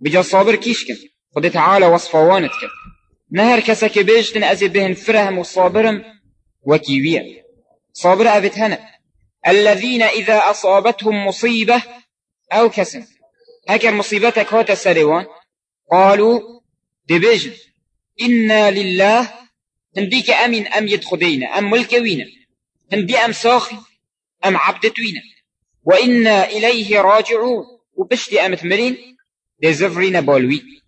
بجا صابر كيش كن تعالى وصفوانت كن نهر كسك بيجتن أزي بهن فرهم وصابرم وكيوية صابر أبت هنا الذين إذا أصابتهم مصيبة أو كسن هكر مصيبتك هوت السريوان قالوا دبيجن إنا لله هنديك أمين أم يدخدين أم ملكوين هندي أم ساخي أم عبدتوين وإنا إليه راجعون. وبشتي أم ثمرين des œuvres inabolies